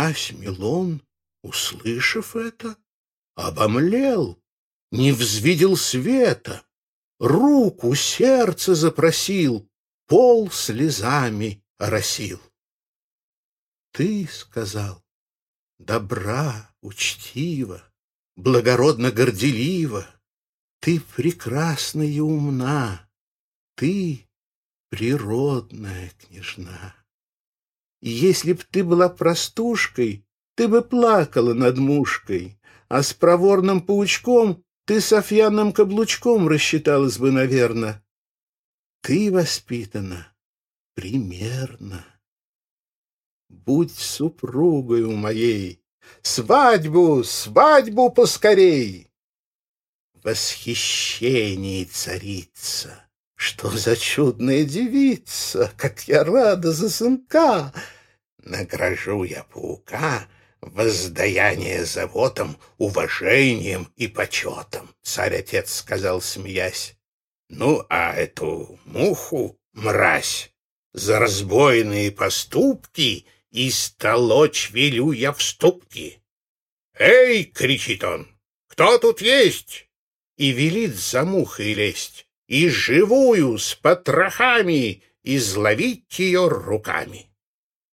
Князь Милон, услышав это, обомлел, не взвидел света, руку, сердце запросил, пол слезами оросил. Ты сказал, добра, учтива, благородно горделива, ты прекрасна и умна, ты природная княжна. Если б ты была простушкой, ты бы плакала над мушкой, а с проворным паучком ты Софьяным каблучком рассчиталась бы, наверное. Ты воспитана примерно. Будь супругою моей, свадьбу, свадьбу поскорей. Восхищение царица, что за чудная девица, как я рада за сынка. Награжу я паука — воздаяние заботам, уважением и почетом, — царь-отец сказал, смеясь. Ну, а эту муху, мразь, за разбойные поступки и столочь велю я в ступки. «Эй!» — кричит он. «Кто тут есть?» И велит за мухой лезть, и живую с потрохами изловить ее руками.